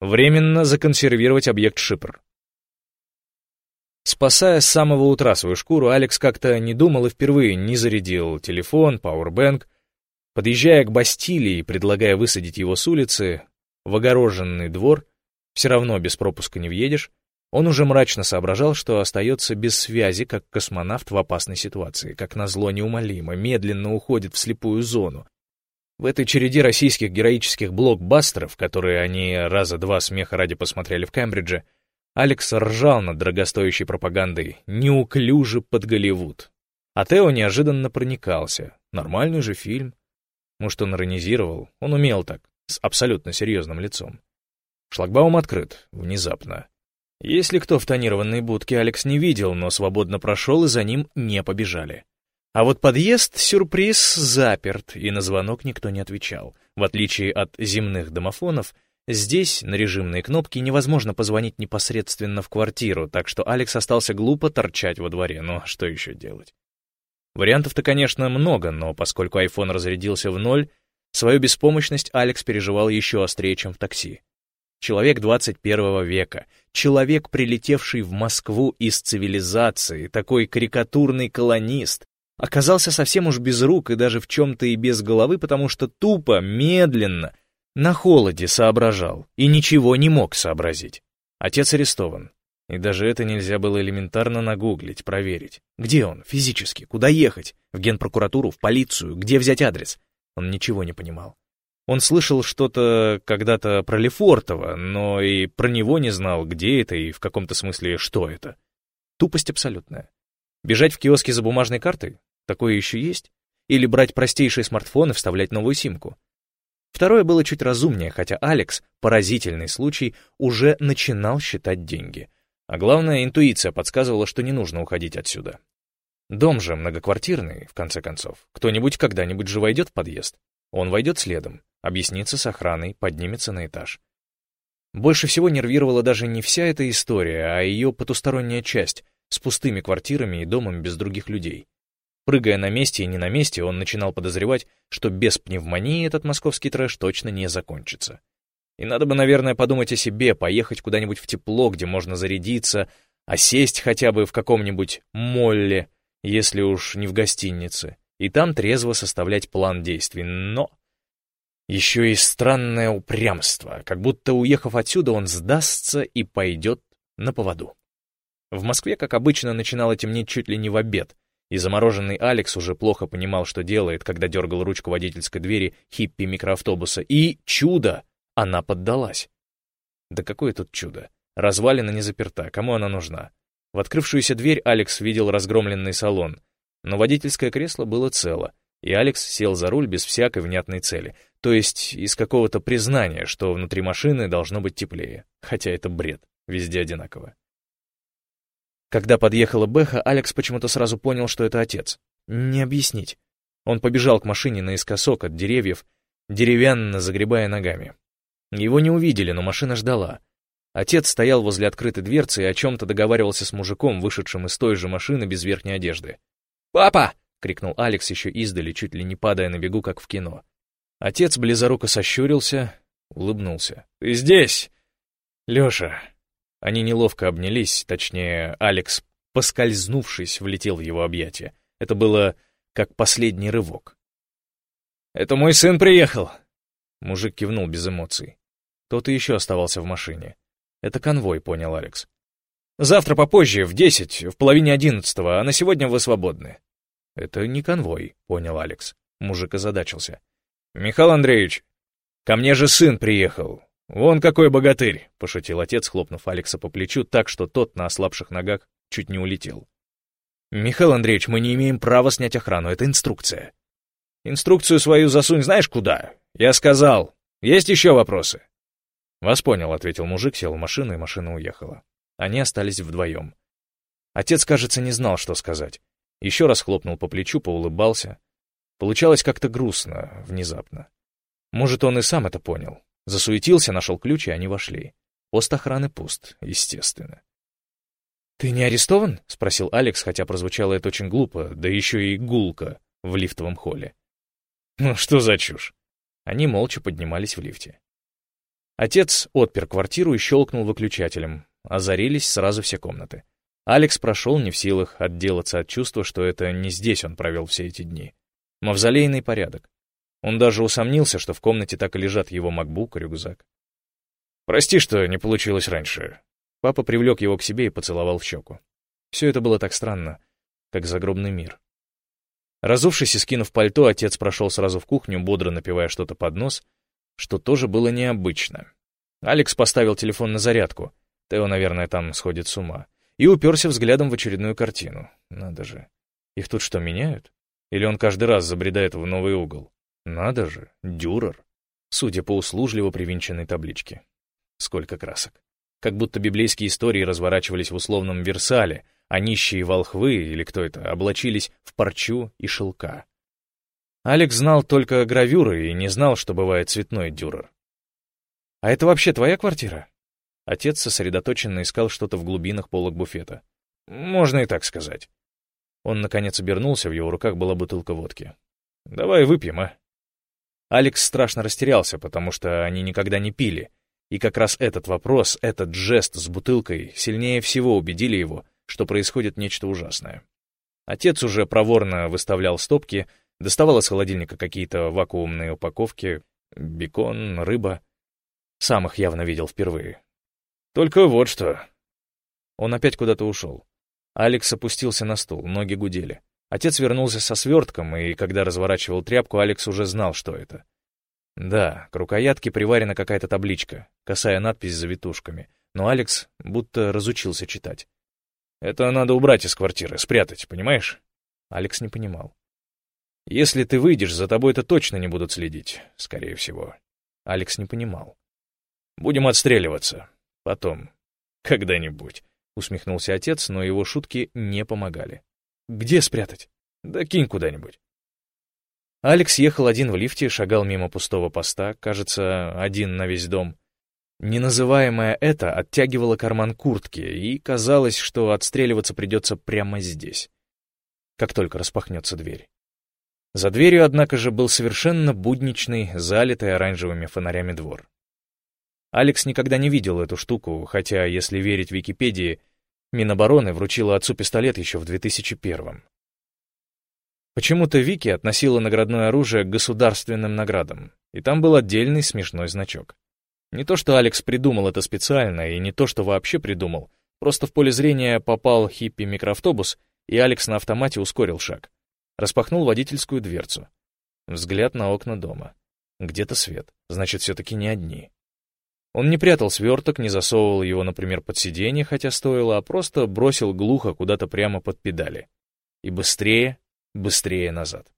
Временно законсервировать объект Шипр. Спасая с самого утра свою шкуру, Алекс как-то не думал и впервые не зарядил телефон, пауэрбэнк. Подъезжая к Бастилии предлагая высадить его с улицы в огороженный двор, все равно без пропуска не въедешь, он уже мрачно соображал, что остается без связи, как космонавт в опасной ситуации, как назло неумолимо, медленно уходит в слепую зону. В этой череде российских героических блокбастеров, которые они раза два смеха ради посмотрели в Кембридже, Алекс ржал над дорогостоящей пропагандой неуклюже под Голливуд. А Тео неожиданно проникался. Нормальный же фильм. Может, он иронизировал? Он умел так, с абсолютно серьезным лицом. Шлагбаум открыт, внезапно. Если кто в тонированной будке Алекс не видел, но свободно прошел, и за ним не побежали. А вот подъезд, сюрприз, заперт, и на звонок никто не отвечал. В отличие от земных домофонов, Здесь на режимные кнопки невозможно позвонить непосредственно в квартиру, так что Алекс остался глупо торчать во дворе, но что еще делать? Вариантов-то, конечно, много, но поскольку iPhone разрядился в ноль, свою беспомощность Алекс переживал еще острее, чем в такси. Человек 21 века, человек, прилетевший в Москву из цивилизации, такой карикатурный колонист, оказался совсем уж без рук и даже в чем-то и без головы, потому что тупо, медленно — на холоде соображал и ничего не мог сообразить. Отец арестован. И даже это нельзя было элементарно нагуглить, проверить. Где он, физически, куда ехать? В генпрокуратуру, в полицию, где взять адрес? Он ничего не понимал. Он слышал что-то когда-то про Лефортово, но и про него не знал, где это и в каком-то смысле что это. Тупость абсолютная. Бежать в киоске за бумажной картой? Такое еще есть? Или брать простейший смартфон и вставлять новую симку? Второе было чуть разумнее, хотя Алекс, поразительный случай, уже начинал считать деньги. А главное, интуиция подсказывала, что не нужно уходить отсюда. Дом же многоквартирный, в конце концов. Кто-нибудь когда-нибудь же войдет в подъезд. Он войдет следом, объяснится с охраной, поднимется на этаж. Больше всего нервировала даже не вся эта история, а ее потусторонняя часть, с пустыми квартирами и домом без других людей. Прыгая на месте и не на месте, он начинал подозревать, что без пневмонии этот московский трэш точно не закончится. И надо бы, наверное, подумать о себе, поехать куда-нибудь в тепло, где можно зарядиться, а сесть хотя бы в каком-нибудь молле, если уж не в гостинице, и там трезво составлять план действий. Но еще и странное упрямство, как будто, уехав отсюда, он сдастся и пойдет на поводу. В Москве, как обычно, начинало темнеть чуть ли не в обед, и замороженный Алекс уже плохо понимал, что делает, когда дергал ручку водительской двери хиппи микроавтобуса. И чудо! Она поддалась. Да какое тут чудо? Развалина не заперта, кому она нужна? В открывшуюся дверь Алекс видел разгромленный салон, но водительское кресло было цело, и Алекс сел за руль без всякой внятной цели, то есть из какого-то признания, что внутри машины должно быть теплее, хотя это бред, везде одинаково. Когда подъехала Бэха, Алекс почему-то сразу понял, что это отец. Не объяснить. Он побежал к машине наискосок от деревьев, деревянно загребая ногами. Его не увидели, но машина ждала. Отец стоял возле открытой дверцы и о чем-то договаривался с мужиком, вышедшим из той же машины без верхней одежды. «Папа!» — крикнул Алекс еще издали, чуть ли не падая на бегу, как в кино. Отец близоруко сощурился, улыбнулся. «Ты здесь, Леша!» Они неловко обнялись, точнее, Алекс, поскользнувшись, влетел в его объятия. Это было как последний рывок. «Это мой сын приехал!» Мужик кивнул без эмоций. Тот и еще оставался в машине. «Это конвой», — понял Алекс. «Завтра попозже, в десять, в половине одиннадцатого, а на сегодня вы свободны». «Это не конвой», — понял Алекс. Мужик озадачился. «Михаил Андреевич, ко мне же сын приехал. «Вон какой богатырь!» — пошутил отец, хлопнув Алекса по плечу так, что тот на ослабших ногах чуть не улетел. «Михаил Андреевич, мы не имеем права снять охрану, это инструкция». «Инструкцию свою засунь знаешь куда? Я сказал. Есть еще вопросы?» «Вас понял», — ответил мужик, сел в машину, и машина уехала. Они остались вдвоем. Отец, кажется, не знал, что сказать. Еще раз хлопнул по плечу, поулыбался. Получалось как-то грустно, внезапно. Может, он и сам это понял. Засуетился, нашел ключ, и они вошли. Пост охраны пуст, естественно. «Ты не арестован?» — спросил Алекс, хотя прозвучало это очень глупо, да еще и гулко в лифтовом холле. «Ну что за чушь?» Они молча поднимались в лифте. Отец отпер квартиру и щелкнул выключателем. Озарились сразу все комнаты. Алекс прошел не в силах отделаться от чувства, что это не здесь он провел все эти дни. Мавзолейный порядок. Он даже усомнился, что в комнате так и лежат его макбук и рюкзак. «Прости, что не получилось раньше». Папа привлек его к себе и поцеловал в щеку. Все это было так странно, как загробный мир. Разувшись и скинув пальто, отец прошел сразу в кухню, бодро напивая что-то под нос, что тоже было необычно. Алекс поставил телефон на зарядку. Тео, наверное, там сходит с ума. И уперся взглядом в очередную картину. Надо же. Их тут что, меняют? Или он каждый раз забредает в новый угол? Надо же, дюрер. Судя по услужливо привинченной табличке. Сколько красок. Как будто библейские истории разворачивались в условном Версале, а нищие волхвы, или кто это, облачились в парчу и шелка. Алекс знал только гравюры и не знал, что бывает цветной дюрер. «А это вообще твоя квартира?» Отец сосредоточенно искал что-то в глубинах полок буфета. «Можно и так сказать». Он, наконец, обернулся, в его руках была бутылка водки. «Давай выпьем, а?» Алекс страшно растерялся, потому что они никогда не пили, и как раз этот вопрос, этот жест с бутылкой сильнее всего убедили его, что происходит нечто ужасное. Отец уже проворно выставлял стопки, доставал из холодильника какие-то вакуумные упаковки, бекон, рыба. Сам их явно видел впервые. Только вот что. Он опять куда-то ушел. Алекс опустился на стул, ноги гудели. Отец вернулся со свертком, и когда разворачивал тряпку, Алекс уже знал, что это. Да, к рукоятке приварена какая-то табличка, косая надпись с завитушками, но Алекс будто разучился читать. Это надо убрать из квартиры, спрятать, понимаешь? Алекс не понимал. Если ты выйдешь, за тобой это точно не будут следить, скорее всего. Алекс не понимал. Будем отстреливаться. Потом. Когда-нибудь. Усмехнулся отец, но его шутки не помогали. Где спрятать? Да кинь куда-нибудь. Алекс ехал один в лифте, шагал мимо пустого поста, кажется, один на весь дом. Неназываемое это оттягивало карман куртки, и казалось, что отстреливаться придется прямо здесь, как только распахнется дверь. За дверью, однако же, был совершенно будничный, залитый оранжевыми фонарями двор. Алекс никогда не видел эту штуку, хотя, если верить Википедии, Минобороны вручила отцу пистолет еще в 2001-м. Почему-то Вики относила наградное оружие к государственным наградам, и там был отдельный смешной значок. Не то, что Алекс придумал это специально, и не то, что вообще придумал, просто в поле зрения попал хиппи-микроавтобус, и Алекс на автомате ускорил шаг. Распахнул водительскую дверцу. Взгляд на окна дома. Где-то свет, значит, все-таки не одни. Он не прятал сверток, не засовывал его, например, под сиденье, хотя стоило, а просто бросил глухо куда-то прямо под педали. И быстрее, быстрее назад.